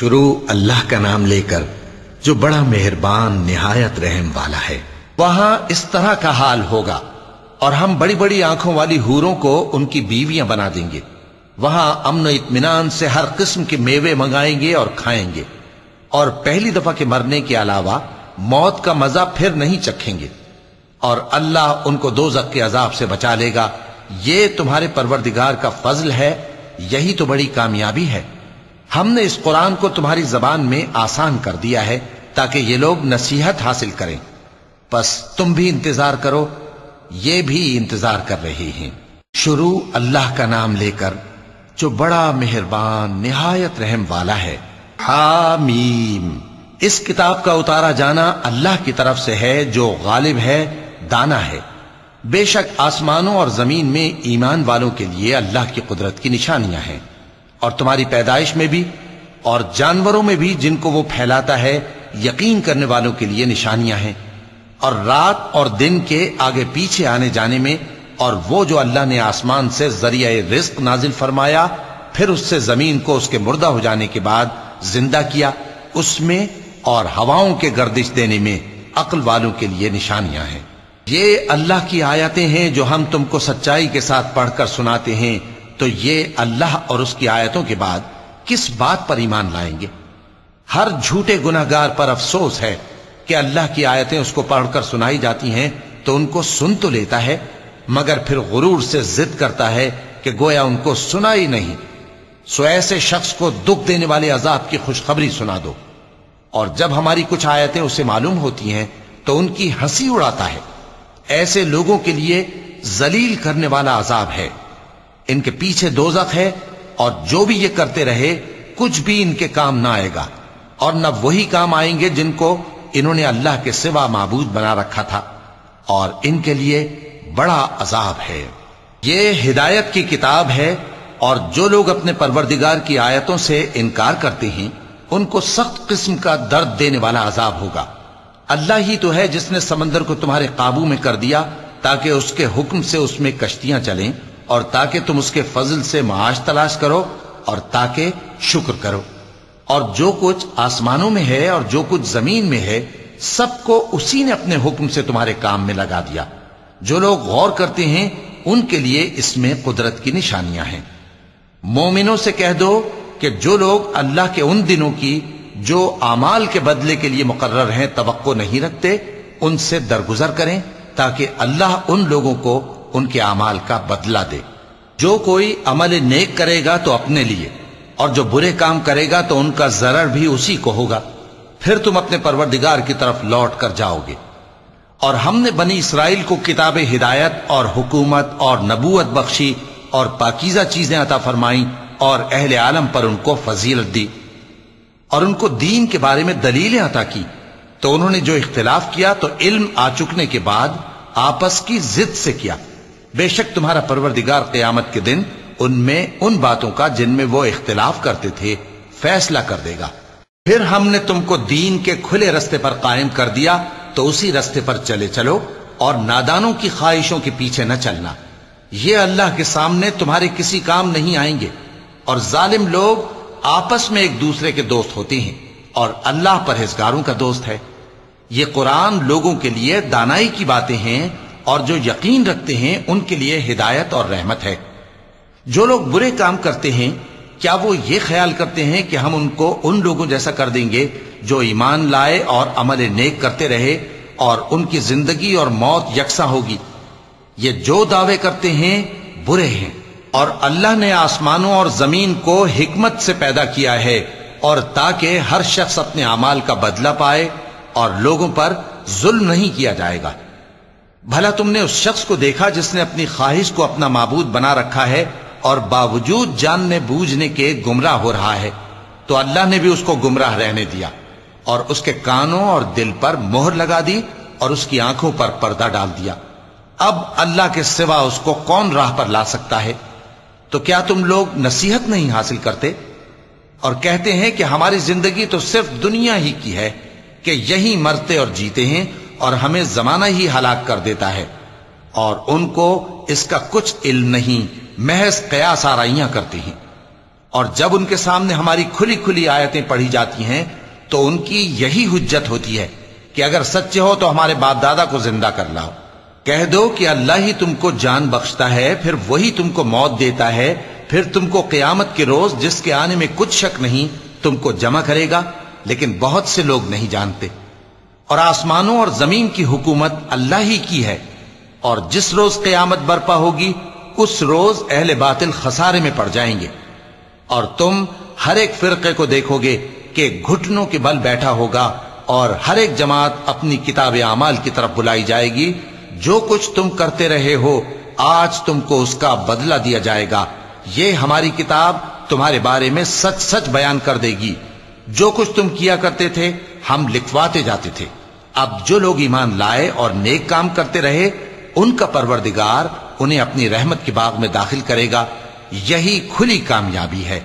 شروع اللہ کا نام لے کر جو بڑا مہربان، نہایت رحم والا ہے۔ وہاں اس طرح کا حال ہوگا اور ہم بڑی بڑی آنکھوں والی ہوروں کو ان کی بیویاں بنا دیں گے۔ وہاں امن و اطمینان سے ہر قسم کے میوے منگائیں گے اور کھائیں گے۔ اور پہلی دفعہ کے مرنے کے علاوہ موت کا مزہ پھر نہیں چکھیں گے۔ اور اللہ ان کو دو کے عذاب سے بچا لے گا۔ یہ تمہارے پروردگار کا فضل ہے، یہی تو بڑی کامیابی ہے۔ ہم نے اس قرآن کو تمہاری زبان میں آسان کر دیا ہے تاکہ یہ لوگ نصیحت حاصل کریں۔ پس تم بھی انتظار کرو، یہ بھی انتظار کر رہے ہیں۔ شروع اللہ کا نام لے کر، جو بڑا مہربان، نہایت رحم والا ہے۔ حامیم اس کتاب کا اتارا جانا اللہ کی طرف سے ہے، جو غالب ہے، دانا ہے۔ بے شک آسمانوں اور زمین میں ایمان والوں کے لیے اللہ کی قدرت کی نشانیاں ہیں۔ اور تمہاری پیدائش میں بھی اور جانوروں میں بھی جن کو وہ پھیلاتا ہے، یقین کرنے والوں کے لیے نشانیاں ہیں۔ اور رات اور دن کے آگے پیچھے آنے جانے میں اور وہ جو اللہ نے آسمان سے ذریعہ رزق نازل فرمایا، پھر اس سے زمین کو اس کے مردہ ہو جانے کے بعد زندہ کیا، اس میں اور ہواؤں کے گردش دینے میں عقل والوں کے لیے نشانیاں ہیں۔ یہ اللہ کی آیتیں ہیں جو ہم تم کو سچائی کے ساتھ پڑھ کر سناتے ہیں۔ تو یہ اللہ اور اس کی آیتوں کے بعد کس بات پر ایمان لائیں گے؟ ہر جھوٹے گناہگار پر افسوس ہے کہ اللہ کی آیتیں اس کو پڑھ کر سنائی جاتی ہیں تو ان کو سن تو لیتا ہے، مگر پھر غرور سے ضد کرتا ہے کہ گویا ان کو سنا ہی نہیں۔ سو ایسے شخص کو دکھ دینے والے عذاب کی خوشخبری سنا دو۔ اور جب ہماری کچھ آیتیں اسے معلوم ہوتی ہیں تو ان کی ہنسی اڑاتا ہے۔ ایسے لوگوں کے لیے ذلیل کرنے والا عذاب ہے۔ ان کے پیچھے دوزخ ہے اور جو بھی یہ کرتے رہے، کچھ بھی ان کے کام نہ آئے گا۔ اور نہ وہی کام آئیں گے جن کو انہوں نے اللہ کے سوا معبود بنا رکھا تھا۔ اور ان کے لیے بڑا عذاب ہے۔ یہ ہدایت کی کتاب ہے اور جو لوگ اپنے پروردگار کی آیتوں سے انکار کرتے ہیں، ان کو سخت قسم کا درد دینے والا عذاب ہوگا۔ اللہ ہی تو ہے جس نے سمندر کو تمہارے قابو میں کر دیا تاکہ اس کے حکم سے اس میں کشتیاں چلیں۔ اور تاکہ تم اس کے فضل سے معاش تلاش کرو اور تاکہ شکر کرو۔ اور جو کچھ آسمانوں میں ہے اور جو کچھ زمین میں ہے، سب کو اسی نے اپنے حکم سے تمہارے کام میں لگا دیا۔ جو لوگ غور کرتے ہیں، ان کے لیے اس میں قدرت کی نشانیاں ہیں۔ مومنوں سے کہہ دو کہ جو لوگ اللہ کے ان دنوں کی، جو اعمال کے بدلے کے لیے مقرر ہیں، توقع نہیں رکھتے، ان سے درگزر کریں تاکہ اللہ ان لوگوں کو ان کے اعمال کا بدلہ دے۔ جو کوئی عمل نیک کرے گا تو اپنے لیے، اور جو برے کام کرے گا تو ان کا ضرر بھی اسی کو ہوگا۔ پھر تم اپنے پروردگار کی طرف لوٹ کر جاؤ گے۔ اور ہم نے بنی اسرائیل کو کتاب ہدایت اور حکومت اور نبوت بخشی اور پاکیزہ چیزیں عطا فرمائیں اور اہل عالم پر ان کو فضیلت دی۔ اور ان کو دین کے بارے میں دلیلیں عطا کی۔ تو انہوں نے جو اختلاف کیا تو علم آ چکنے کے بعد آپس کی ضد سے کیا۔ بے شک تمہارا پروردگار قیامت کے دن ان میں، ان باتوں کا جن میں وہ اختلاف کرتے تھے، فیصلہ کر دے گا۔ پھر ہم نے تم کو دین کے کھلے رستے پر قائم کر دیا، تو اسی رستے پر چلے چلو اور نادانوں کی خواہشوں کے پیچھے نہ چلنا۔ یہ اللہ کے سامنے تمہارے کسی کام نہیں آئیں گے۔ اور ظالم لوگ آپس میں ایک دوسرے کے دوست ہوتے ہیں اور اللہ پرہیزگاروں کا دوست ہے۔ یہ قرآن لوگوں کے لیے دانائی کی باتیں ہیں اور جو یقین رکھتے ہیں، ان کے لیے ہدایت اور رحمت ہے۔ جو لوگ برے کام کرتے ہیں، کیا وہ یہ خیال کرتے ہیں کہ ہم ان کو ان لوگوں جیسا کر دیں گے جو ایمان لائے اور عمل نیک کرتے رہے اور ان کی زندگی اور موت یکساں ہوگی؟ یہ جو دعوے کرتے ہیں، برے ہیں۔ اور اللہ نے آسمانوں اور زمین کو حکمت سے پیدا کیا ہے اور تاکہ ہر شخص اپنے اعمال کا بدلہ پائے اور لوگوں پر ظلم نہیں کیا جائے گا۔ بھلا تم نے اس شخص کو دیکھا جس نے اپنی خواہش کو اپنا معبود بنا رکھا ہے اور باوجود جاننے بوجھنے کے گمراہ ہو رہا ہے، تو اللہ نے بھی اس کو گمراہ رہنے دیا اور اس کے کانوں اور دل پر مہر لگا دی اور اس کی آنکھوں پر پردہ ڈال دیا۔ اب اللہ کے سوا اس کو کون راہ پر لا سکتا ہے؟ تو کیا تم لوگ نصیحت نہیں حاصل کرتے؟ اور کہتے ہیں کہ ہماری زندگی تو صرف دنیا ہی کی ہے کہ یہی مرتے اور جیتے ہیں اور ہمیں زمانہ ہی ہلاک کر دیتا ہے اور ان کو اس کا کچھ علم نہیں، محض قیاس آرائیاں کرتی ہیں۔ اور جب ان کے سامنے ہماری کھلی کھلی آیتیں پڑھی جاتی ہیں، تو ان کی یہی حجت ہوتی ہے کہ اگر سچے ہو تو ہمارے باپ دادا کو زندہ کر لاؤ۔ کہہ دو کہ اللہ ہی تم کو جان بخشتا ہے، پھر وہی تم کو موت دیتا ہے، پھر تم کو قیامت کے روز جس کے آنے میں کچھ شک نہیں تم کو جمع کرے گا۔ لیکن بہت سے لوگ نہیں جانتے۔ اور آسمانوں اور زمین کی حکومت اللہ ہی کی ہے، اور جس روز قیامت برپا ہوگی، اس روز اہل باطل خسارے میں پڑ جائیں گے۔ اور تم ہر ایک فرقے کو دیکھو گے کہ گھٹنوں کے بل بیٹھا ہوگا، اور ہر ایک جماعت اپنی کتاب اعمال کی طرف بلائی جائے گی۔ جو کچھ تم کرتے رہے ہو، آج تم کو اس کا بدلہ دیا جائے گا۔ یہ ہماری کتاب تمہارے بارے میں سچ سچ بیان کر دے گی۔ جو کچھ تم کیا کرتے تھے، ہم لکھواتے جاتے تھے۔ اب جو لوگ ایمان لائے اور نیک کام کرتے رہے، ان کا پروردگار انہیں اپنی رحمت کے باغ میں داخل کرے گا۔ یہی کھلی کامیابی ہے۔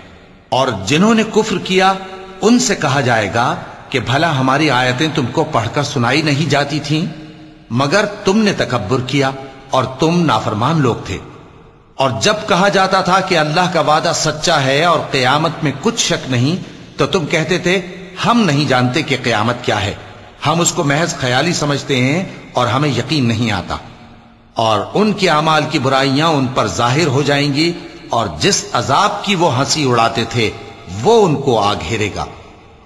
اور جنہوں نے کفر کیا، ان سے کہا جائے گا کہ بھلا ہماری آیتیں تم کو پڑھ کر سنائی نہیں جاتی تھیں، مگر تم نے تکبر کیا اور تم نافرمان لوگ تھے۔ اور جب کہا جاتا تھا کہ اللہ کا وعدہ سچا ہے اور قیامت میں کچھ شک نہیں، تو تم کہتے تھے، ہم نہیں جانتے کہ قیامت کیا ہے۔ ہم اس کو محض خیالی سمجھتے ہیں اور ہمیں یقین نہیں آتا۔ اور ان کے اعمال کی برائیاں ان پر ظاہر ہو جائیں گی اور جس عذاب کی وہ ہنسی اڑاتے تھے، وہ ان کو آ گھیرے گا۔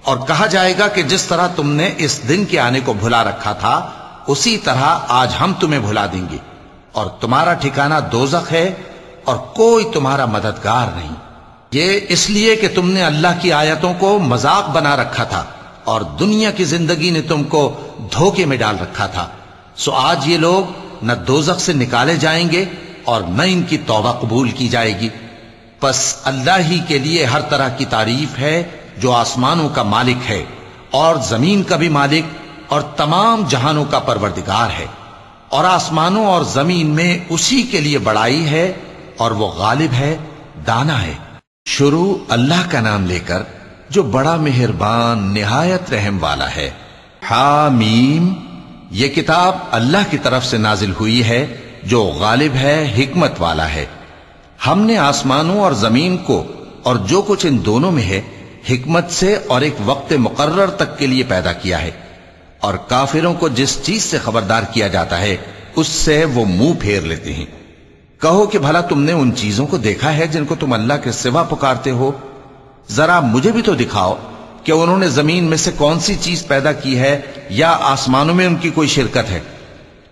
اور کہا جائے گا کہ جس طرح تم نے اس دن کے آنے کو بھلا رکھا تھا، اسی طرح آج ہم تمہیں بھلا دیں گے۔ اور تمہارا ٹھکانہ دوزخ ہے اور کوئی تمہارا مددگار نہیں۔ یہ اس لیے کہ تم نے اللہ کی آیتوں کو مذاق بنا رکھا تھا۔ اور دنیا کی زندگی نے تم کو دھوکے میں ڈال رکھا تھا۔ سو آج یہ لوگ نہ دوزخ سے نکالے جائیں گے اور نہ ان کی توبہ قبول کی جائے گی۔ پس اللہ ہی کے لیے ہر طرح کی تعریف ہے جو آسمانوں کا مالک ہے اور زمین کا بھی مالک اور تمام جہانوں کا پروردگار ہے۔ اور آسمانوں اور زمین میں اسی کے لیے بڑائی ہے اور وہ غالب ہے، دانا ہے۔ شروع اللہ کا نام لے کر جو بڑا مہربان، نہایت رحم والا ہے۔ حامیم، یہ کتاب اللہ کی طرف سے نازل ہوئی ہے، جو غالب ہے، حکمت والا ہے۔ ہم نے آسمانوں اور زمین کو، اور جو کچھ ان دونوں میں ہے، حکمت سے اور ایک وقت مقرر تک کے لیے پیدا کیا ہے۔ اور کافروں کو جس چیز سے خبردار کیا جاتا ہے، اس سے وہ منہ پھیر لیتے ہیں۔ کہو کہ بھلا تم نے ان چیزوں کو دیکھا ہے جن کو تم اللہ کے سوا پکارتے ہو؟ ذرا مجھے بھی تو دکھاؤ کہ انہوں نے زمین میں سے کون سی چیز پیدا کی ہے یا آسمانوں میں ان کی کوئی شرکت ہے۔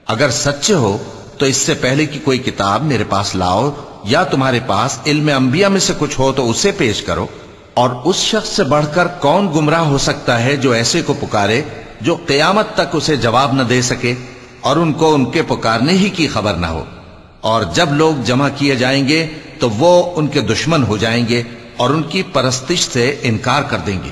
اگر سچے ہو، تو اس سے پہلے کی کوئی کتاب میرے پاس لاؤ یا تمہارے پاس علم انبیاء میں سے کچھ ہو تو اسے پیش کرو۔ اور اس شخص سے بڑھ کر کون گمراہ ہو سکتا ہے جو ایسے کو پکارے جو قیامت تک اسے جواب نہ دے سکے اور ان کو ان کے پکارنے ہی کی خبر نہ ہو۔ اور جب لوگ جمع کیے جائیں گے تو وہ ان کے دشمن ہو جائیں گے اور ان کی پرستش سے انکار کر دیں گے۔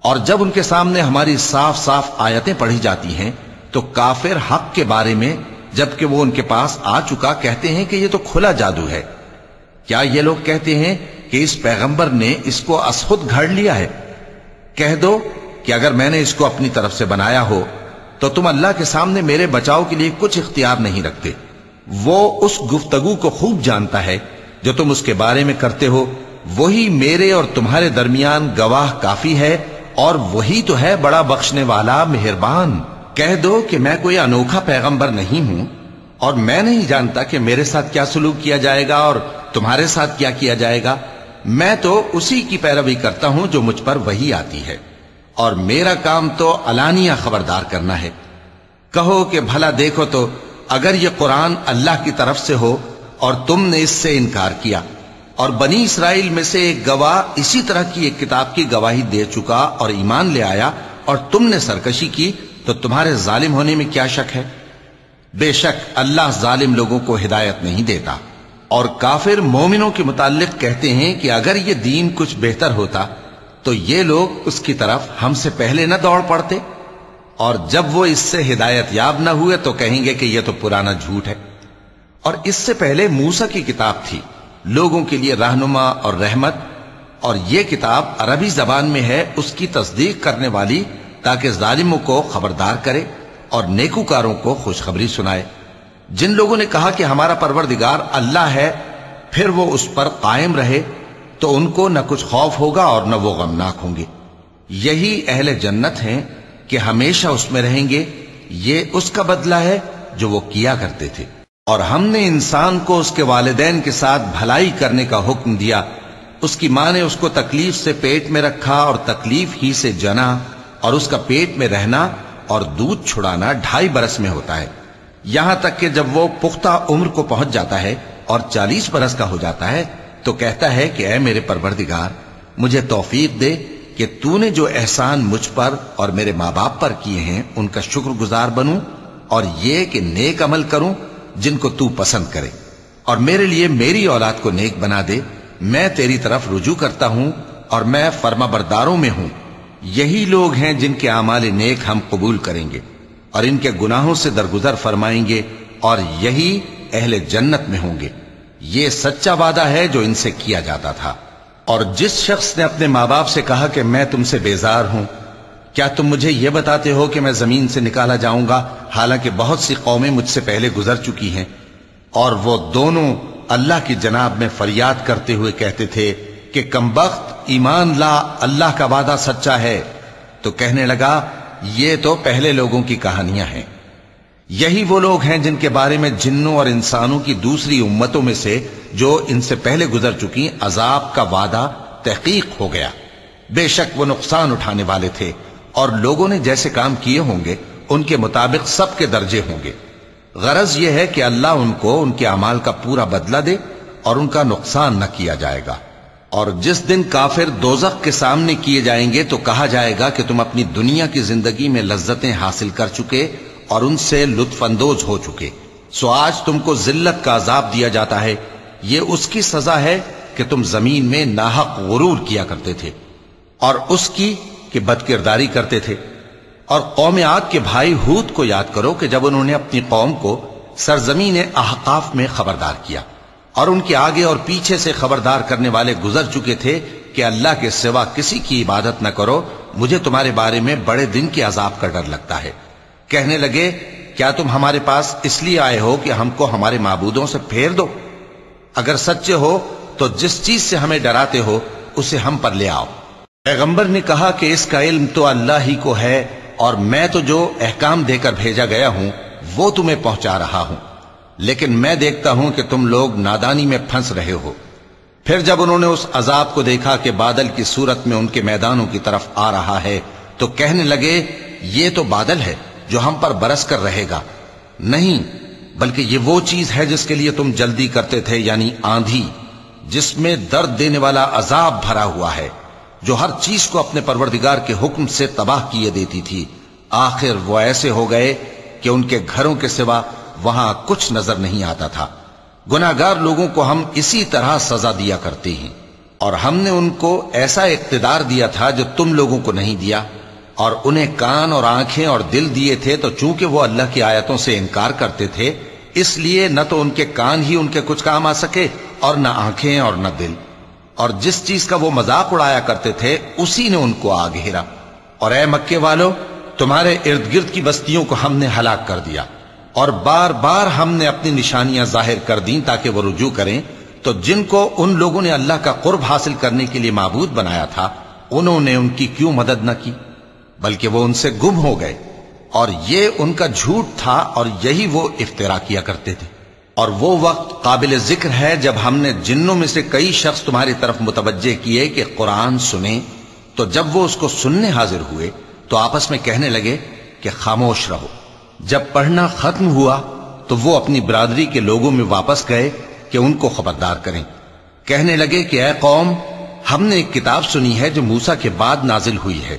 اور جب ان کے سامنے ہماری صاف صاف آیتیں پڑھی جاتی ہیں، تو کافر حق کے بارے میں جبکہ وہ ان کے پاس آ چکا، کہتے ہیں کہ یہ تو کھلا جادو ہے۔ کیا یہ لوگ کہتے ہیں کہ اس پیغمبر نے اس کو اسخد گھڑ لیا ہے؟ کہہ دو کہ اگر میں نے اس کو اپنی طرف سے بنایا ہو، تو تم اللہ کے سامنے میرے بچاؤ کے لیے کچھ اختیار نہیں رکھتے۔ وہ اس گفتگو کو خوب جانتا ہے، جو تم اس کے بارے میں کرتے ہو وہی میرے اور تمہارے درمیان گواہ کافی ہے اور وہی تو ہے بڑا بخشنے والا مہربان۔ کہہ دو کہ میں کوئی انوکھا پیغمبر نہیں ہوں اور میں نہیں جانتا کہ میرے ساتھ کیا سلوک کیا جائے گا اور تمہارے ساتھ کیا کیا جائے گا۔ میں تو اسی کی پیروی کرتا ہوں جو مجھ پر وہی آتی ہے۔ اور میرا کام تو علانیہ خبردار کرنا ہے۔ کہو کہ بھلا دیکھو تو اگر یہ قرآن اللہ کی طرف سے ہو اور تم نے اس سے انکار کیا۔ اور بنی اسرائیل میں سے ایک گواہ اسی طرح کی ایک کتاب کی گواہی دے چکا اور ایمان لے آیا اور تم نے سرکشی کی، تو تمہارے ظالم ہونے میں کیا شک ہے؟ بے شک اللہ ظالم لوگوں کو ہدایت نہیں دیتا۔ اور کافر مومنوں کے متعلق کہتے ہیں کہ اگر یہ دین کچھ بہتر ہوتا، تو یہ لوگ اس کی طرف ہم سے پہلے نہ دوڑ پڑتے۔ اور جب وہ اس سے ہدایت یاب نہ ہوئے، تو کہیں گے کہ یہ تو پرانا جھوٹ ہے۔ اور اس سے پہلے موسا کی کتاب تھی۔ لوگوں کے لیے رہنما اور رحمت، اور یہ کتاب عربی زبان میں ہے، اس کی تصدیق کرنے والی، تاکہ ظالموں کو خبردار کرے اور نیکوکاروں کو خوشخبری سنائے۔ جن لوگوں نے کہا کہ ہمارا پروردگار اللہ ہے، پھر وہ اس پر قائم رہے، تو ان کو نہ کچھ خوف ہوگا اور نہ وہ غمناک ہوں گے۔ یہی اہل جنت ہیں کہ ہمیشہ اس میں رہیں گے، یہ اس کا بدلہ ہے جو وہ کیا کرتے تھے۔ اور ہم نے انسان کو اس کے والدین کے ساتھ بھلائی کرنے کا حکم دیا، اس کی ماں نے اس کو تکلیف سے پیٹ میں رکھا اور تکلیف ہی سے جنا اور اس کا پیٹ میں رہنا اور دودھ چھڑانا ڈھائی برس میں ہوتا ہے۔ یہاں تک کہ جب وہ پختہ عمر کو پہنچ جاتا ہے اور چالیس برس کا ہو جاتا ہے تو کہتا ہے کہ اے میرے پروردگار، مجھے توفیق دے کہ تو نے جو احسان مجھ پر اور میرے ماں باپ پر کیے ہیں، ان کا شکر گزار بنوں اور یہ کہ نیک عمل کروں جن کو تو پسند کرے۔ اور میرے لیے میری اولاد کو نیک بنا دے۔ میں تیری طرف رجوع کرتا ہوں اور میں فرما برداروں میں ہوں۔ یہی لوگ ہیں جن کے اعمال نیک ہم قبول کریں گے اور ان کے گناہوں سے درگزر فرمائیں گے اور یہی اہل جنت میں ہوں گے۔ یہ سچا وعدہ ہے جو ان سے کیا جاتا تھا۔ اور جس شخص نے اپنے ماں باپ سے کہا کہ میں تم سے بیزار ہوں کیا تم مجھے یہ بتاتے ہو کہ میں زمین سے نکالا جاؤں گا؟ حالانکہ بہت سی قومیں مجھ سے پہلے گزر چکی ہیں۔ اور وہ دونوں اللہ کی جناب میں فریاد کرتے ہوئے کہتے تھے کہ کمبخت ایمان لا اللہ کا وعدہ سچا ہے۔ تو کہنے لگا، یہ تو پہلے لوگوں کی کہانیاں ہیں۔ یہی وہ لوگ ہیں جن کے بارے میں جنوں اور انسانوں کی دوسری امتوں میں سے جو ان سے پہلے گزر چکی عذاب کا وعدہ تحقیق ہو گیا۔ بے شک وہ نقصان اٹھانے والے تھے۔ اور لوگوں نے جیسے کام کیے ہوں گے، ان کے مطابق سب کے درجے ہوں گے۔ غرض یہ ہے کہ اللہ ان کو، ان کے اعمال کا پورا بدلہ دے اور ان کا نقصان نہ کیا جائے گا۔ اور جس دن کافر دوزخ کے سامنے کیے جائیں گے تو کہا جائے گا کہ تم اپنی دنیا کی زندگی میں لذتیں حاصل کر چکے اور ان سے لطف اندوز ہو چکے۔ سو آج تم کو ذلت کا عذاب دیا جاتا ہے۔ یہ اس کی سزا ہے کہ تم زمین میں ناحق غرور کیا کرتے تھے۔ اور اس کی کہ بد کرداری کرتے تھے۔ اور قوم عاد کے بھائی ہود کو یاد کرو کہ جب انہوں نے اپنی قوم کو سرزمین احقاف میں خبردار کیا اور ان کے آگے اور پیچھے سے خبردار کرنے والے گزر چکے تھے کہ اللہ کے سوا کسی کی عبادت نہ کرو، مجھے تمہارے بارے میں بڑے دن کے عذاب کا ڈر لگتا ہے۔ کہنے لگے، کیا تم ہمارے پاس اس لیے آئے ہو کہ ہم کو ہمارے معبودوں سے پھیر دو؟ اگر سچے ہو تو جس چیز سے ہمیں ڈراتے ہو، اسے ہم پر لے آؤ۔ پیغمبر نے کہا کہ اس کا علم تو اللہ ہی کو ہے اور میں تو جو احکام دے کر بھیجا گیا ہوں، وہ تمہیں پہنچا رہا ہوں۔ لیکن میں دیکھتا ہوں کہ تم لوگ نادانی میں پھنس رہے ہو۔ پھر جب انہوں نے اس عذاب کو دیکھا کہ بادل کی صورت میں ان کے میدانوں کی طرف آ رہا ہے، تو کہنے لگے، یہ تو بادل ہے جو ہم پر برس کر رہے گا۔ نہیں، بلکہ یہ وہ چیز ہے جس کے لیے تم جلدی کرتے تھے یعنی آندھی، جس میں درد دینے والا عذاب بھرا ہوا ہے۔ جو ہر چیز کو اپنے پروردگار کے حکم سے تباہ کیے دیتی تھی۔ آخر وہ ایسے ہو گئے کہ ان کے گھروں کے سوا وہاں کچھ نظر نہیں آتا تھا۔ گناگار لوگوں کو ہم اسی طرح سزا دیا کرتے ہیں۔ اور ہم نے ان کو ایسا اقتدار دیا تھا جو تم لوگوں کو نہیں دیا۔ اور انہیں کان اور آنکھیں اور دل دیے تھے تو چونکہ وہ اللہ کی آیتوں سے انکار کرتے تھے، اس لیے نہ تو ان کے کان ہی ان کے کچھ کام آ سکے اور نہ آنکھیں اور نہ دل۔ اور جس چیز کا وہ مذاق اڑایا کرتے تھے، اسی نے ان کو آ گھیرا۔ اور اے مکے والو، تمہارے ارد گرد کی بستیوں کو ہم نے ہلاک کر دیا۔ اور بار بار ہم نے اپنی نشانیاں ظاہر کر دیں تاکہ وہ رجوع کریں۔ تو جن کو ان لوگوں نے اللہ کا قرب حاصل کرنے کے لیے معبود بنایا تھا، انہوں نے ان کی کیوں مدد نہ کی؟ بلکہ وہ ان سے گم ہو گئے۔ اور یہ ان کا جھوٹ تھا اور یہی وہ افطرا کیا کرتے تھے۔ اور وہ وقت قابل ذکر ہے جب ہم نے جنوں میں سے کئی شخص تمہاری طرف متوجہ کیے کہ قرآن سنیں۔ تو جب وہ اس کو سننے حاضر ہوئے، تو آپس میں کہنے لگے کہ خاموش رہو۔ جب پڑھنا ختم ہوا، تو وہ اپنی برادری کے لوگوں میں واپس گئے کہ ان کو خبردار کریں۔ کہنے لگے کہ اے قوم، ہم نے ایک کتاب سنی ہے جو موسا کے بعد نازل ہوئی ہے۔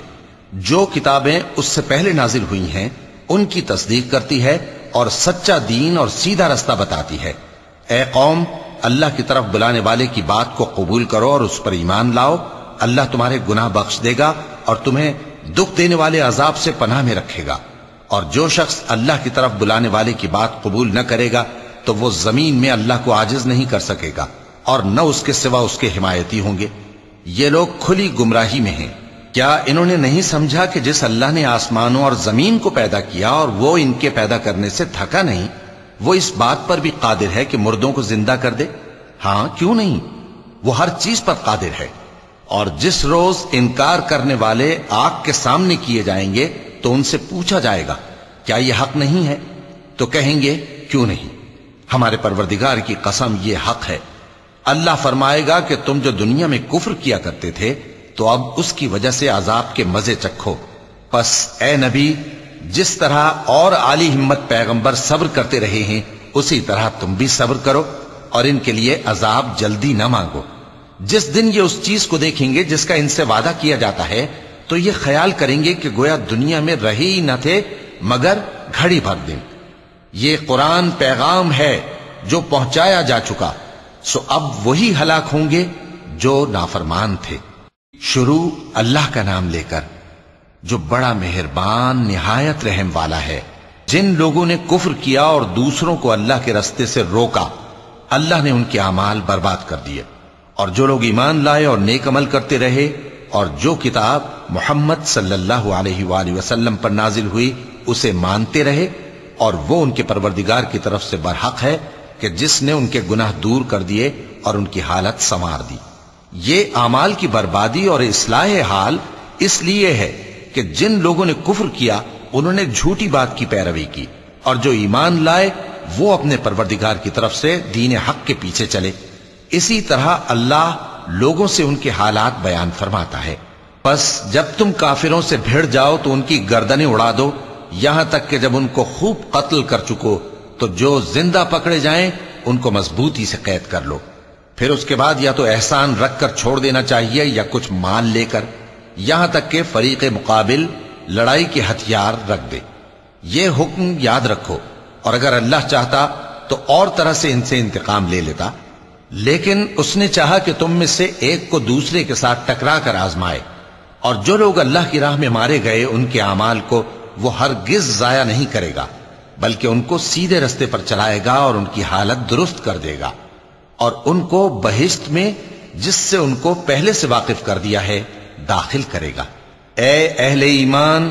جو کتابیں اس سے پہلے نازل ہوئی ہیں ان کی تصدیق کرتی ہے اور سچا دین اور سیدھا رستہ بتاتی ہے۔ اے قوم، اللہ کی طرف بلانے والے کی بات کو قبول کرو اور اس پر ایمان لاؤ۔ اللہ تمہارے گناہ بخش دے گا اور تمہیں دکھ دینے والے عذاب سے پناہ میں رکھے گا۔ اور جو شخص اللہ کی طرف بلانے والے کی بات قبول نہ کرے گا، تو وہ زمین میں اللہ کو عاجز نہیں کر سکے گا اور نہ اس کے سوا اس کے حمایتی ہوں گے۔ یہ لوگ کھلی گمراہی میں ہیں۔ کیا انہوں نے نہیں سمجھا کہ جس اللہ نے آسمانوں اور زمین کو پیدا کیا اور وہ ان کے پیدا کرنے سے تھکا نہیں، وہ اس بات پر بھی قادر ہے کہ مردوں کو زندہ کر دے؟ ہاں کیوں نہیں؟ وہ ہر چیز پر قادر ہے۔ اور جس روز انکار کرنے والے آگ کے سامنے کیے جائیں گے تو ان سے پوچھا جائے گا، کیا یہ حق نہیں ہے؟ تو کہیں گے، کیوں نہیں؟ ہمارے پروردگار کی قسم یہ حق ہے۔ اللہ فرمائے گا کہ تم جو دنیا میں کفر کیا کرتے تھے تو اب اس کی وجہ سے عذاب کے مزے چکھو۔ پس اے نبی، جس طرح اور عالی ہمت پیغمبر صبر کرتے رہے ہیں، اسی طرح تم بھی صبر کرو اور ان کے لیے عذاب جلدی نہ مانگو۔ جس دن یہ اس چیز کو دیکھیں گے جس کا ان سے وعدہ کیا جاتا ہے، تو یہ خیال کریں گے کہ گویا دنیا میں رہے ہی نہ تھے، مگر گھڑی بھر دن یہ قرآن پیغام ہے جو پہنچایا جا چکا، سو اب وہی ہلاک ہوں گے جو نافرمان تھے۔ شروع اللہ کا نام لے کر، جو بڑا مہربان، نہایت رحم والا ہے۔ جن لوگوں نے کفر کیا اور دوسروں کو اللہ کے رستے سے روکا، اللہ نے ان کے اعمال برباد کر دیے۔ اور جو لوگ ایمان لائے اور نیک عمل کرتے رہے، اور جو کتاب محمد صلی اللہ علیہ وآلہ وسلم پر نازل ہوئی، اسے مانتے رہے، اور وہ ان کے پروردگار کی طرف سے برحق ہے کہ جس نے ان کے گناہ دور کر دیے اور ان کی حالت سنوار دی۔ یہ اعمال کی بربادی اور اصلاح حال اس لیے ہے کہ جن لوگوں نے کفر کیا، انہوں نے جھوٹی بات کی پیروی کی اور جو ایمان لائے، وہ اپنے پروردگار کی طرف سے دین حق کے پیچھے چلے۔ اسی طرح اللہ لوگوں سے ان کے حالات بیان فرماتا ہے۔ پس جب تم کافروں سے بھیڑ جاؤ تو ان کی گردنیں اڑا دو۔ یہاں تک کہ جب ان کو خوب قتل کر چکو تو جو زندہ پکڑے جائیں، ان کو مضبوطی سے قید کر لو۔ پھر اس کے بعد یا تو احسان رکھ کر چھوڑ دینا چاہیے یا کچھ مان لے کر یہاں تک کہ فریق مقابل لڑائی کے ہتھیار رکھ دے۔ یہ حکم یاد رکھو۔ اور اگر اللہ چاہتا تو اور طرح سے ان سے انتقام لے لیتا۔ لیکن اس نے چاہا کہ تم میں سے ایک کو دوسرے کے ساتھ ٹکرا کر آزمائے۔ اور جو لوگ اللہ کی راہ میں مارے گئے، ان کے اعمال کو وہ ہرگز ضائع نہیں کرے گا، بلکہ ان کو سیدھے رستے پر چلائے گا اور ان کی حالت درست کر دے گا۔ اور ان کو بہشت میں جس سے ان کو پہلے سے واقف کر دیا ہے، داخل کرے گا۔ اے اہل ایمان،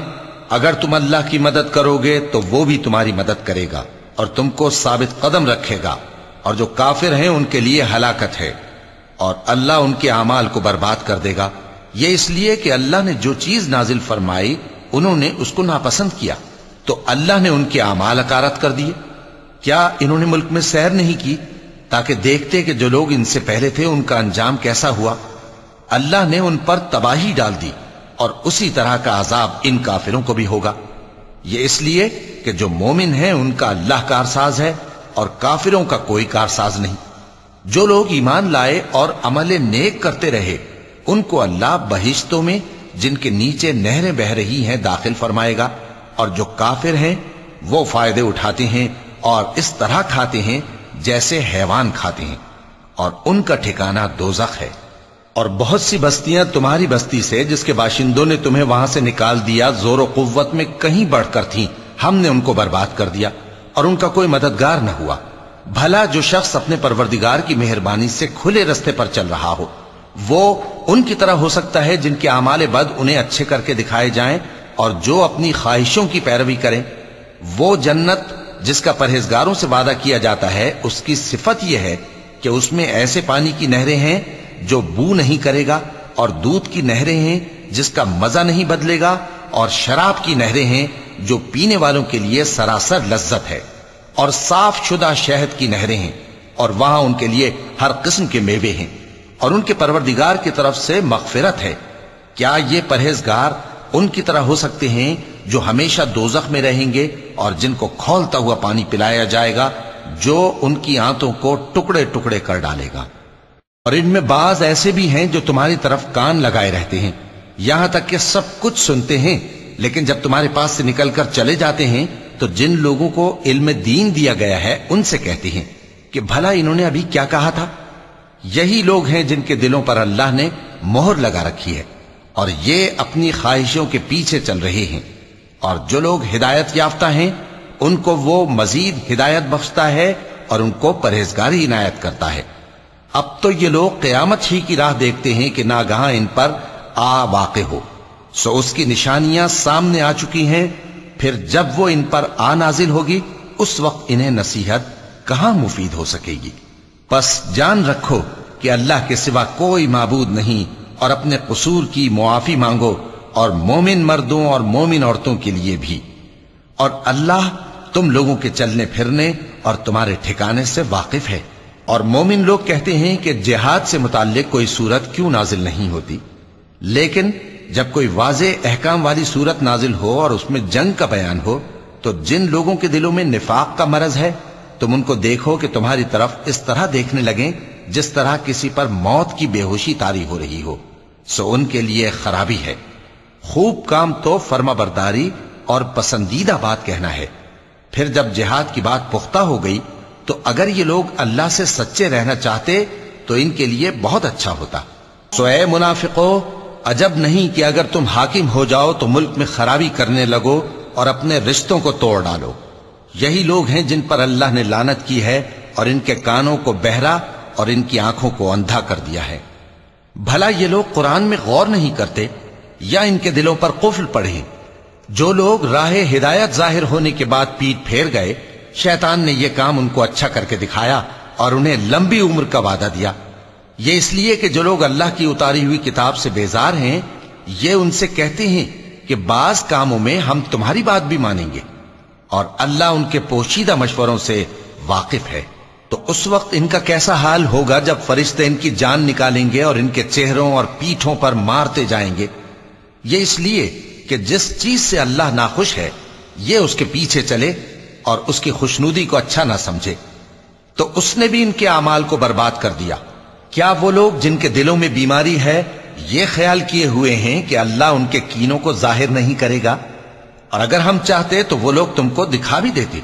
اگر تم اللہ کی مدد کرو گے تو وہ بھی تمہاری مدد کرے گا اور تم کو ثابت قدم رکھے گا اور جو کافر ہیں ان کے لیے ہلاکت ہے اور اللہ ان کے اعمال کو برباد کر دے گا۔ یہ اس لیے کہ اللہ نے جو چیز نازل فرمائی، انہوں نے اس کو ناپسند کیا۔ تو اللہ نے ان کے اعمال اکارت کر دیے۔ کیا انہوں نے ملک میں سیر نہیں کی؟ تاکہ دیکھتے کہ جو لوگ ان سے پہلے تھے، ان کا انجام کیسا ہوا۔ اللہ نے ان پر تباہی ڈال دی اور اسی طرح کا عذاب ان کافروں کو بھی ہوگا۔ یہ اس لیے کہ جو مومن ہیں، ان کا اللہ کارساز ہے اور کافروں کا کوئی کارساز نہیں۔ جو لوگ ایمان لائے اور عمل نیک کرتے رہے، ان کو اللہ بہشتوں میں، جن کے نیچے نہریں بہ رہی ہیں، داخل فرمائے گا۔ اور جو کافر ہیں، وہ فائدے اٹھاتے ہیں اور اس طرح کھاتے ہیں جیسے حیوان کھاتے ہیں، اور ان کا ٹھکانہ دوزخ ہے۔ اور بہت سی بستیاں تمہاری بستی سے جس کے باشندوں نے تمہیں وہاں سے نکال دیا زور و قوت میں کہیں بڑھ کر تھیں، ہم نے ان کو برباد کر دیا، اور ان کا کوئی مددگار نہ ہوا۔ بھلا جو شخص اپنے پروردگار کی مہربانی سے کھلے رستے پر چل رہا ہو، وہ ان کی طرح ہو سکتا ہے جن کے اعمال بد انہیں اچھے کر کے دکھائے جائیں، اور جو اپنی خواہشوں کی پیروی کریں، وہ جنت جس کا پرہیزگاروں سے وعدہ کیا جاتا ہے، اس کی صفت یہ ہے کہ اس میں ایسے پانی کی نہریں ہیں جو بو نہیں کرے گا اور دودھ کی نہریں ہیں جس کا مزہ نہیں بدلے گا اور شراب کی نہریں ہیں جو پینے والوں کے لیے سراسر لذت ہے۔ اور صاف شدہ شہد کی نہریں ہیں اور وہاں ان کے لیے ہر قسم کے میوے ہیں۔ اور ان کے پروردگار کی طرف سے مغفرت ہے۔ کیا یہ پرہیزگار ان کی طرح ہو سکتے ہیں جو ہمیشہ دوزخ میں رہیں گے اور جن کو کھولتا ہوا پانی پلایا جائے گا، جو ان کی آنتوں کو ٹکڑے ٹکڑے کر ڈالے گا۔ اور ان میں بعض ایسے بھی ہیں جو تمہاری طرف کان لگائے رہتے ہیں۔ یہاں تک کہ سب کچھ سنتے ہیں، لیکن جب تمہارے پاس سے نکل کر چلے جاتے ہیں، تو جن لوگوں کو علم دین دیا گیا ہے، ان سے کہتے ہیں کہ بھلا انہوں نے ابھی کیا کہا تھا؟ یہی لوگ ہیں جن کے دلوں پر اللہ نے مہر لگا رکھی ہے، اور یہ اپنی خواہشوں کے پیچھے چل رہے ہیں۔ اور جو لوگ ہدایت یافتہ ہیں، ان کو وہ مزید ہدایت بخشتا ہے اور ان کو پرہیزگاری عنایت کرتا ہے۔ اب تو یہ لوگ قیامت ہی کی راہ دیکھتے ہیں کہ ناگہاں ان پر آ واقع ہو۔ سو اس کی نشانیاں سامنے آ چکی ہیں، پھر جب وہ ان پر آ نازل ہوگی، اس وقت انہیں نصیحت کہاں مفید ہو سکے گی؟ پس جان رکھو کہ کہ اللہ کے سوا کوئی معبود نہیں اور اپنے قصور کی معافی مانگو۔ اور مومن مردوں اور مومن عورتوں کے لیے بھی۔ اور اللہ تم لوگوں کے چلنے پھرنے اور تمہارے ٹھکانے سے واقف ہے۔ اور مومن لوگ کہتے ہیں کہ جہاد سے متعلق کوئی صورت کیوں نازل نہیں ہوتی؟ لیکن جب کوئی واضح احکام والی صورت نازل ہو اور اس میں جنگ کا بیان ہو، تو جن لوگوں کے دلوں میں نفاق کا مرض ہے، تم ان کو دیکھو کہ تمہاری طرف اس طرح دیکھنے لگیں جس طرح کسی پر موت کی بے ہوشی تاری ہو رہی ہو۔ سو ان کے لیے خرابی ہے۔ خوب کام تو فرما برداری اور پسندیدہ بات کہنا ہے۔ پھر جب جہاد کی بات پختہ ہو گئی، تو اگر یہ لوگ اللہ سے سچے رہنا چاہتے، تو ان کے لیے بہت اچھا ہوتا۔ سو اے منافقو، عجب نہیں کہ اگر تم حاکم ہو جاؤ تو ملک میں خرابی کرنے لگو اور اپنے رشتوں کو توڑ ڈالو۔ یہی لوگ ہیں جن پر اللہ نے لانت کی ہے اور ان کے کانوں کو بہرا اور ان کی آنکھوں کو اندھا کر دیا ہے۔ بھلا یہ لوگ قرآن میں غور نہیں کرتے یا ان کے دلوں پر قفل پڑے جو لوگ راہ ہدایت ظاہر ہونے کے بعد پیٹ پھیر گئے، شیطان نے یہ کام ان کو اچھا کر کے دکھایا اور انہیں لمبی عمر کا وعدہ دیا۔ یہ اس لیے کہ جو لوگ اللہ کی اتاری ہوئی کتاب سے بیزار ہیں، یہ ان سے کہتے ہیں کہ بعض کاموں میں ہم تمہاری بات بھی مانیں گے اور اللہ ان کے پوشیدہ مشوروں سے واقف ہے۔ تو اس وقت ان کا کیسا حال ہوگا جب فرشتے ان کی جان نکالیں گے اور ان کے چہروں اور پیٹھوں پر مارتے جائیں گے؟ یہ اس لیے کہ جس چیز سے اللہ ناخوش ہے، یہ اس کے پیچھے چلے اور اس کی خوشنودی کو اچھا نہ سمجھے۔ تو اس نے بھی ان کے اعمال کو برباد کر دیا۔ کیا وہ لوگ جن کے دلوں میں بیماری ہے، یہ خیال کیے ہوئے ہیں کہ اللہ ان کے کینوں کو ظاہر نہیں کرے گا؟ اور اگر ہم چاہتے تو وہ لوگ تم کو دکھا بھی دیتے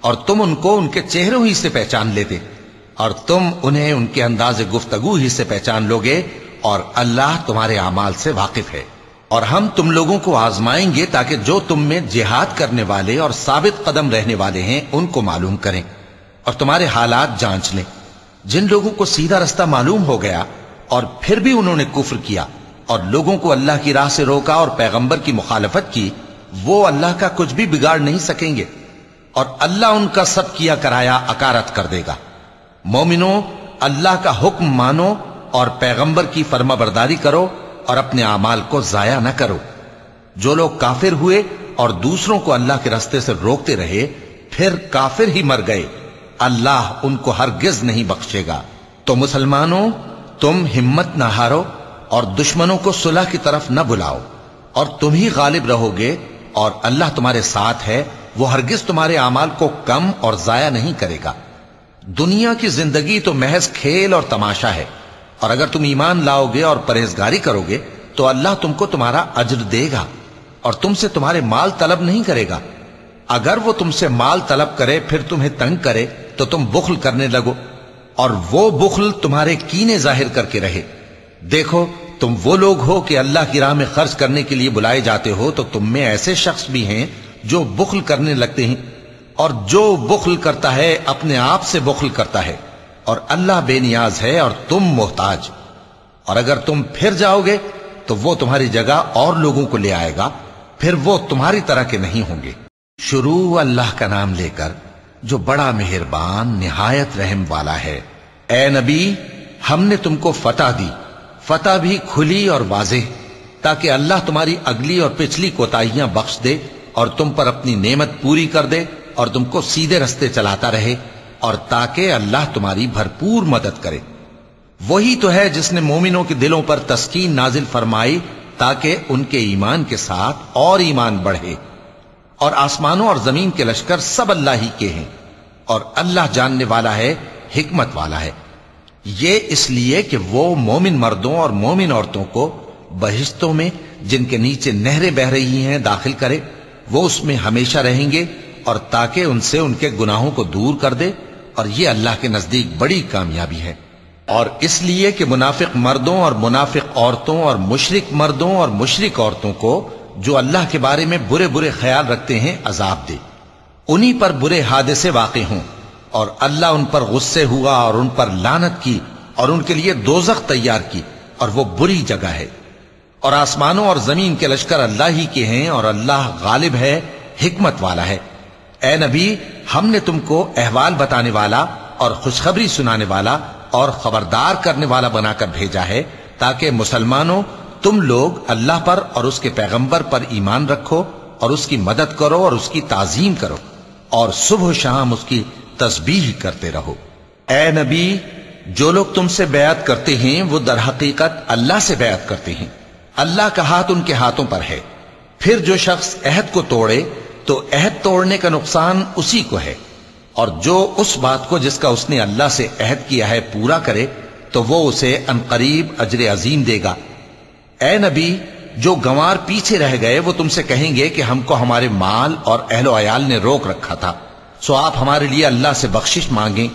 اور تم ان کو ان کے چہروں ہی سے پہچان لیتے اور تم انہیں ان کے انداز گفتگو ہی سے پہچان لوگے اور اللہ تمہارے اعمال سے واقف ہے۔ اور ہم تم لوگوں کو آزمائیں گے تاکہ جو تم میں جہاد کرنے والے اور ثابت قدم رہنے والے ہیں، ان کو معلوم کریں اور تمہارے حالات جانچ لیں۔ جن لوگوں کو سیدھا رستہ معلوم ہو گیا اور پھر بھی انہوں نے کفر کیا اور لوگوں کو اللہ کی راہ سے روکا اور پیغمبر کی مخالفت کی، وہ اللہ کا کچھ بھی بگاڑ نہیں سکیں گے۔ اور اللہ ان کا سب کیا کرایا اکارت کر دے گا۔ مومنو اللہ کا حکم مانو اور پیغمبر کی فرما برداری کرو۔ اور اپنے اعمال کو ضائع نہ کرو۔ جو لوگ کافر ہوئے اور دوسروں کو اللہ کے رستے سے روکتے رہے، پھر کافر ہی مر گئے۔ اللہ ان کو ہرگز نہیں بخشے گا۔ تو مسلمانوں، تم ہمت نہ ہارو اور دشمنوں کو صلح کی طرف نہ بلاؤ۔ اور تم ہی غالب رہو گے اور اللہ تمہارے ساتھ ہے، وہ ہرگز تمہارے اعمال کو کم اور ضائع نہیں کرے گا۔ دنیا کی زندگی تو محض کھیل اور تماشا ہے۔ اور اگر تم ایمان لاؤ گے اور پرہیزگاری کرو گے، تو اللہ تم کو تمہارا اجر دے گا اور تم سے تمہارے مال طلب نہیں کرے گا۔ اگر وہ تم سے مال طلب کرے، پھر تمہیں تنگ کرے، تو تم بخل کرنے لگو اور وہ بخل تمہارے کینے ظاہر کر کے رہے۔ دیکھو، تم وہ لوگ ہو کہ اللہ کی راہ میں خرچ کرنے کے لیے بلائے جاتے ہو، تو تم میں ایسے شخص بھی ہیں جو بخل کرنے لگتے ہیں اور جو بخل کرتا ہے، اپنے آپ سے بخل کرتا ہے۔ اور اللہ بے نیاز ہے اور تم محتاج۔ اور اگر تم پھر جاؤ گے، تو وہ تمہاری جگہ اور لوگوں کو لے آئے گا، پھر وہ تمہاری طرح کے نہیں ہوں گے۔ شروع اللہ کا نام لے کر، جو بڑا مہربان، نہایت رحم والا ہے۔ اے نبی، ہم نے تم کو فتح دی۔ فتح بھی کھلی اور واضح، تاکہ اللہ تمہاری اگلی اور پچھلی کوتاہیاں بخش دے اور تم پر اپنی نعمت پوری کر دے اور تم کو سیدھے رستے چلاتا رہے۔ اور تاکہ اللہ تمہاری بھرپور مدد کرے۔ وہی تو ہے جس نے مومنوں کے دلوں پر تسکین نازل فرمائی تاکہ ان کے ایمان کے ساتھ اور ایمان بڑھے۔ اور آسمانوں اور زمین کے لشکر سب اللہ ہی کے ہیں۔ اور اللہ جاننے والا ہے، حکمت والا ہے۔ یہ اس لیے کہ وہ مومن مردوں اور مومن عورتوں کو بہشتوں میں جن کے نیچے نہریں بہ رہی ہیں داخل کرے، وہ اس میں ہمیشہ رہیں گے اور تاکہ ان سے ان کے گناہوں کو دور کر دے۔ اور یہ اللہ کے نزدیک بڑی کامیابی ہے۔ اور اس لیے کہ منافق مردوں اور منافق عورتوں اور مشرق مردوں اور مشرق عورتوں کو جو اللہ کے بارے میں برے برے خیال رکھتے ہیں، عذاب دے۔ انہی پر برے حادثے واقع ہوں اور اللہ ان پر غصے ہوا اور ان پر لانت کی اور ان کے لیے دوزخ تیار کی اور وہ بری جگہ ہے۔ اور آسمانوں اور زمین کے لشکر اللہ ہی کے ہیں اور اللہ غالب ہے، حکمت والا ہے۔ اے نبی، ہم نے تم کو احوال بتانے والا اور خوشخبری سنانے والا اور خبردار کرنے والا بنا کر بھیجا ہے تاکہ مسلمانوں، تم لوگ اللہ پر اور اس کے پیغمبر پر ایمان رکھو اور اس کی مدد کرو اور اس کی تعظیم کرو اور صبح و شام اس کی تسبیح کرتے رہو۔ اے نبی، جو لوگ تم سے بیعت کرتے ہیں، وہ در حقیقت اللہ سے بیعت کرتے ہیں۔ اللہ کا ہاتھ ان کے ہاتھوں پر ہے۔ پھر جو شخص عہد کو توڑے تو عہد توڑنے کا نقصان اسی کو ہے۔ اور جو اس بات کو جس کا اس نے اللہ سے عہد کیا ہے پورا کرے، تو وہ اسے انقریب اجر عظیم دے گا۔ اے نبی، جو گوار پیچھے رہ گئے، وہ تم سے کہیں گے کہ ہم کو ہمارے مال اور اہل و عیال نے روک رکھا تھا۔ سو آپ ہمارے لیے اللہ سے بخشش مانگیں۔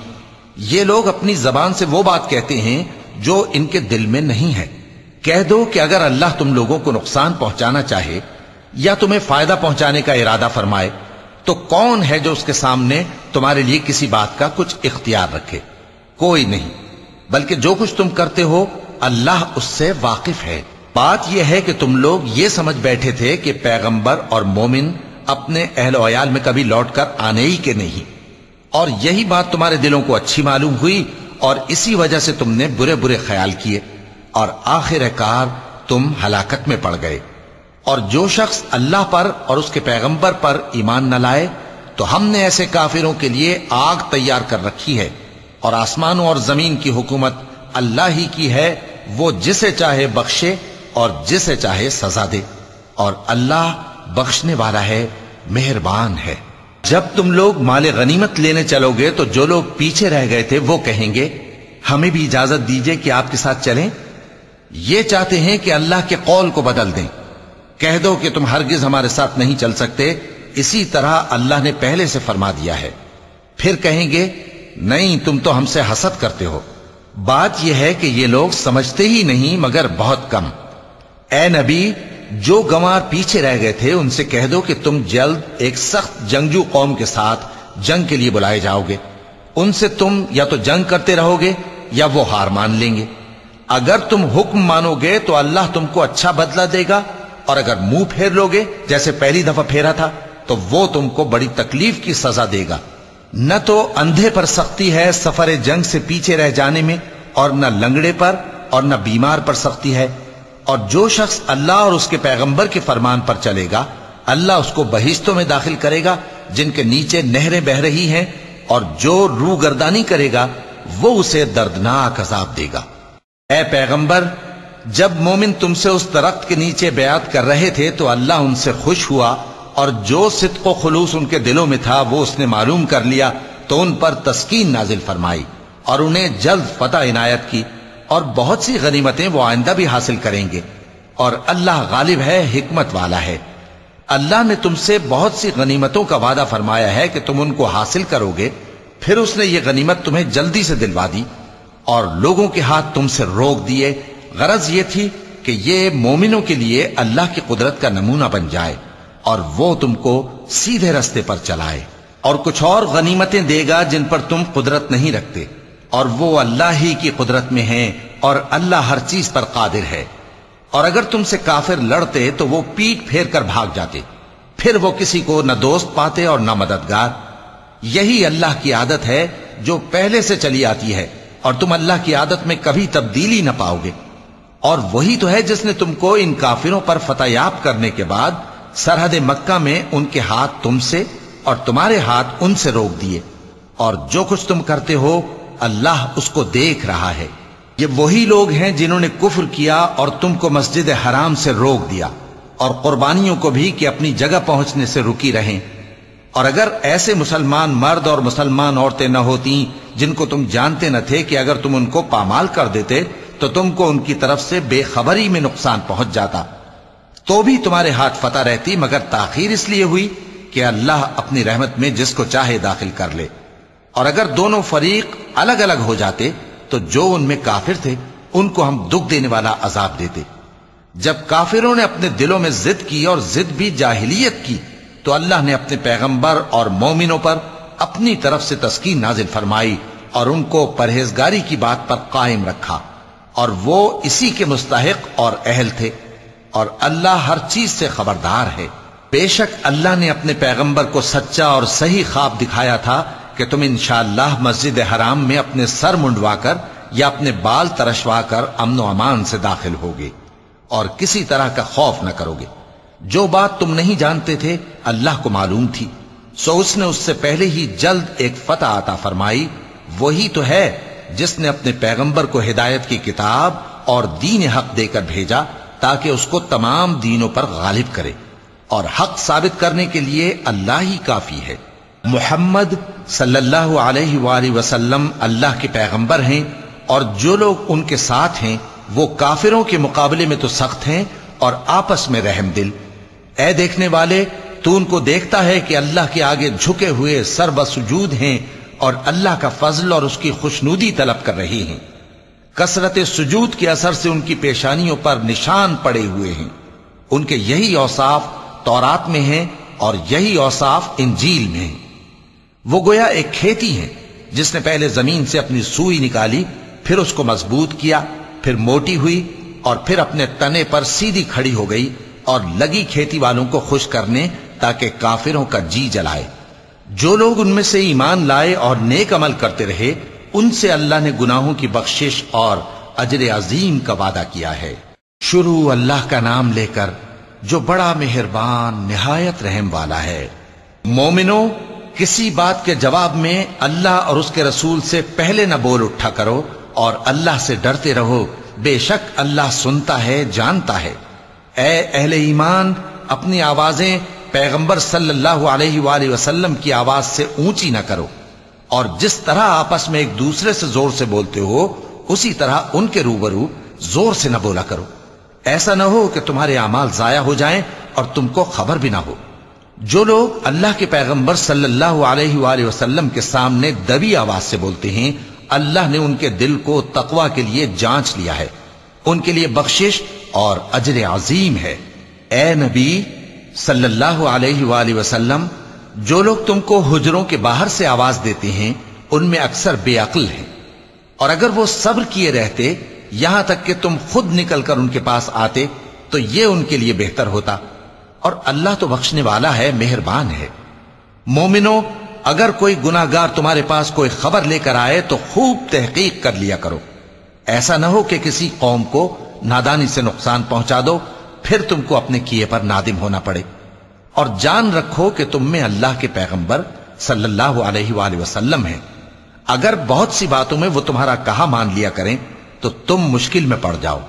یہ لوگ اپنی زبان سے وہ بات کہتے ہیں جو ان کے دل میں نہیں ہے۔ کہہ دو کہ اگر اللہ تم لوگوں کو نقصان پہنچانا چاہے یا تمہیں فائدہ پہنچانے کا ارادہ فرمائے، تو کون ہے جو اس کے سامنے تمہارے لیے کسی بات کا کچھ اختیار رکھے؟ کوئی نہیں، بلکہ جو کچھ تم کرتے ہو، اللہ اس سے واقف ہے۔ بات یہ ہے کہ تم لوگ یہ سمجھ بیٹھے تھے کہ پیغمبر اور مومن اپنے اہل و عیال میں کبھی لوٹ کر آنے ہی کے نہیں۔ اور یہی بات تمہارے دلوں کو اچھی معلوم ہوئی، اور اسی وجہ سے تم نے برے برے خیال کیے، اور آخر کار تم ہلاکت میں پڑ گئے۔ اور جو شخص اللہ پر اور اس کے پیغمبر پر ایمان نہ لائے، تو ہم نے ایسے کافروں کے لیے آگ تیار کر رکھی ہے۔ اور آسمانوں اور زمین کی حکومت اللہ ہی کی ہے، وہ جسے چاہے بخشے اور جسے چاہے سزا دے۔ اور اللہ بخشنے والا ہے، مہربان ہے۔ جب تم لوگ مال غنیمت لینے چلو گے تو جو لوگ پیچھے رہ گئے تھے، وہ کہیں گے، ہمیں بھی اجازت دیجیے کہ آپ کے ساتھ چلیں۔ یہ چاہتے ہیں کہ اللہ کے قول کو بدل دیں۔ کہہ دو کہ تم ہرگز ہمارے ساتھ نہیں چل سکتے، اسی طرح اللہ نے پہلے سے فرما دیا ہے۔ پھر کہیں گے، نہیں، تم تو ہم سے حسد کرتے ہو۔ بات یہ ہے کہ یہ لوگ سمجھتے ہی نہیں، مگر بہت کم۔ اے نبی، جو گوار پیچھے رہ گئے تھے، ان سے کہہ دو کہ تم جلد ایک سخت جنگجو قوم کے ساتھ جنگ کے لیے بلائے جاؤ گے۔ ان سے تم یا تو جنگ کرتے رہو گے، یا وہ ہار مان لیں گے۔ اگر تم حکم مانو گے تو اللہ تم کو اچھا بدلہ دے گا۔ اور اگر منہ پھیر لوگے، جیسے پہلی دفعہ پھیرا تھا، تو وہ تم کو بڑی تکلیف کی سزا دے گا۔ نہ تو اندھے پر سختی ہے سفر جنگ سے پیچھے رہ جانے میں، اور نہ لنگڑے پر، اور نہ بیمار پر سختی ہے۔ اور جو شخص اللہ اور اس کے پیغمبر کے فرمان پر چلے گا، اللہ اس کو بہشتوں میں داخل کرے گا، جن کے نیچے نہریں بہ رہی ہیں، اور جو رو گردانی کرے گا، وہ اسے دردناک عذاب دے گا۔ اے پیغمبر جب مومن تم سے اس درخت کے نیچے بیعت کر رہے تھے تو اللہ ان سے خوش ہوا اور جو صدق و خلوص ان کے دلوں میں تھا وہ اس نے معلوم کر لیا تو ان پر تسکین نازل فرمائی اور انہیں جلد فتح عنایت کی اور بہت سی غنیمتیں وہ آئندہ بھی حاصل کریں گے اور اللہ غالب ہے، حکمت والا ہے۔ اللہ نے تم سے بہت سی غنیمتوں کا وعدہ فرمایا ہے کہ تم ان کو حاصل کرو گے۔ پھر اس نے یہ غنیمت تمہیں جلدی سے دلوا دی اور لوگوں کے ہاتھ تم سے روک دیے غرض یہ تھی کہ یہ مومنوں کے لیے اللہ کی قدرت کا نمونہ بن جائے اور وہ تم کو سیدھے رستے پر چلائے اور کچھ اور غنیمتیں دے گا جن پر تم قدرت نہیں رکھتے اور وہ اللہ ہی کی قدرت میں ہیں اور اللہ ہر چیز پر قادر ہے اور اگر تم سے کافر لڑتے تو وہ پیٹ پھیر کر بھاگ جاتے پھر وہ کسی کو نہ دوست پاتے اور نہ مددگار یہی اللہ کی عادت ہے جو پہلے سے چلی آتی ہے اور تم اللہ کی عادت میں کبھی تبدیلی نہ پاؤ گے اور وہی تو ہے جس نے تم کو ان کافروں پر فتح یاب کرنے کے بعد سرحد مکہ میں ان کے ہاتھ تم سے اور تمہارے ہاتھ ان سے روک دیے۔ اور جو کچھ تم کرتے ہو، اللہ اس کو دیکھ رہا ہے۔ یہ وہی لوگ ہیں جنہوں نے کفر کیا اور تم کو مسجد حرام سے روک دیا۔ اور قربانیوں کو بھی کہ اپنی جگہ پہنچنے سے رکی رہیں۔ اور اگر ایسے مسلمان مرد اور مسلمان عورتیں نہ ہوتی جن کو تم جانتے نہ تھے کہ اگر تم ان کو پامال کر دیتے تو تم کو ان کی طرف سے بے خبری میں نقصان پہنچ جاتا۔ تو بھی تمہارے ہاتھ فتح رہتی، مگر تاخیر اس لیے ہوئی کہ اللہ اپنی رحمت میں جس کو چاہے داخل کر لے۔ اور اگر دونوں فریق الگ الگ ہو جاتے، تو جو ان میں کافر تھے، ان کو ہم دکھ دینے والا عذاب دیتے۔ جب کافروں نے اپنے دلوں میں زد کی اور زد بھی جاہلیت کی، تو اللہ نے اپنے پیغمبر اور مومنوں پر اپنی طرف سے تسکین نازل فرمائی اور ان کو پرہیزگاری کی بات پر قائم رکھا۔ اور وہ اسی کے مستحق اور اہل تھے اور اللہ ہر چیز سے خبردار ہے۔ بے شک اللہ نے اپنے پیغمبر کو سچا اور صحیح خواب دکھایا تھا کہ تم انشاءاللہ مسجد حرام میں اپنے سر منڈوا کر یا اپنے بال ترشوا کر امن و امان سے داخل ہوگے اور کسی طرح کا خوف نہ کرو گے جو بات تم نہیں جانتے تھے، اللہ کو معلوم تھی۔ سو اس نے اس سے پہلے ہی جلد ایک فتح عطا فرمائی۔ وہی تو ہے جس نے اپنے پیغمبر کو ہدایت کی کتاب اور دین حق دے کر بھیجا تاکہ اس کو تمام دینوں پر غالب کرے اور حق ثابت کرنے کے لیے اللہ ہی کافی ہے۔ محمد صلی اللہ علیہ وآلہ وسلم اللہ کے پیغمبر ہیں اور جو لوگ ان کے ساتھ ہیں وہ کافروں کے مقابلے میں تو سخت ہیں اور آپس میں رحم دل۔ اے دیکھنے والے، تو ان کو دیکھتا ہے کہ اللہ کے آگے جھکے ہوئے سر بسجود ہیں اور اللہ کا فضل اور اس کی خوشنودی طلب کر رہی ہیں۔ کثرت سجود کے اثر سے ان کی پیشانیوں پر نشان پڑے ہوئے ہیں۔ ان کے یہی اوصاف تورات میں ہیں اور یہی اوصاف انجیل میں ہیں۔ وہ گویا ایک کھیتی ہے جس نے پہلے زمین سے اپنی سوئی نکالی، پھر اس کو مضبوط کیا، پھر موٹی ہوئی اور پھر اپنے تنے پر سیدھی کھڑی ہو گئی اور لگی کھیتی والوں کو خوش کرنے تاکہ کافروں کا جی جلائے۔ جو لوگ ان میں سے ایمان لائے اور نیک عمل کرتے رہے، ان سے اللہ نے گناہوں کی بخشش اور اجر عظیم کا وعدہ کیا ہے۔ شروع اللہ کا نام لے کر جو بڑا مہربان، نہایت رحم والا ہے۔ مومنو، کسی بات کے جواب میں اللہ اور اس کے رسول سے پہلے نہ بول اٹھا کرو اور اللہ سے ڈرتے رہو۔ بے شک اللہ سنتا ہے، جانتا ہے۔ اے اہل ایمان، اپنی آوازیں پیغمبر صلی اللہ علیہ وآلہ وسلم کی آواز سے اونچی نہ کرو اور جس طرح آپس میں ایک دوسرے سے زور سے بولتے ہو، اسی طرح ان کے روبرو زور سے نہ بولا کرو۔ ایسا نہ ہو کہ تمہارے اعمال ضائع ہو جائیں اور تم کو خبر بھی نہ ہو۔ جو لوگ اللہ کے پیغمبر صلی اللہ علیہ وآلہ وسلم کے سامنے دبی آواز سے بولتے ہیں، اللہ نے ان کے دل کو تقوی کے لیے جانچ لیا ہے۔ ان کے لیے بخشش اور اجر عظیم ہے۔ اے نبی صلی اللہ علیہ وآلہ وسلم، جو لوگ تم کو حجروں کے باہر سے آواز دیتے ہیں، ان میں اکثر بے عقل ہیں۔ اور اگر وہ صبر کیے رہتے، یہاں تک کہ تم خود نکل کر ان کے پاس آتے، تو یہ ان کے لیے بہتر ہوتا۔ اور اللہ تو بخشنے والا ہے، مہربان ہے۔ مومنو اگر کوئی گناہگار تمہارے پاس کوئی خبر لے کر آئے، تو خوب تحقیق کر لیا کرو۔ ایسا نہ ہو کہ کسی قوم کو نادانی سے نقصان پہنچا دو پھر تم کو اپنے کیے پر نادم ہونا پڑے۔ اور جان رکھو کہ تم میں اللہ کے پیغمبر صلی اللہ علیہ وآلہ وسلم ہیں۔ اگر بہت سی باتوں میں وہ تمہارا کہا مان لیا کریں، تو تم مشکل میں پڑ جاؤ۔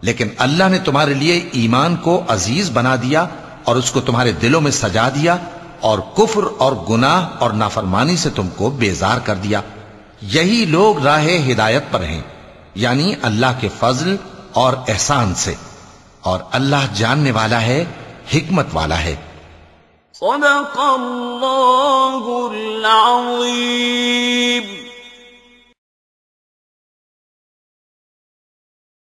لیکن اللہ نے تمہارے لیے ایمان کو عزیز بنا دیا اور اس کو تمہارے دلوں میں سجا دیا اور کفر اور گناہ اور نافرمانی سے تم کو بیزار کر دیا۔ یہی لوگ راہ ہدایت پر ہیں یعنی اللہ کے فضل اور احسان سے۔ اور اللہ جاننے والا ہے حکمت والا ہے۔ صدق اللہ العظیم۔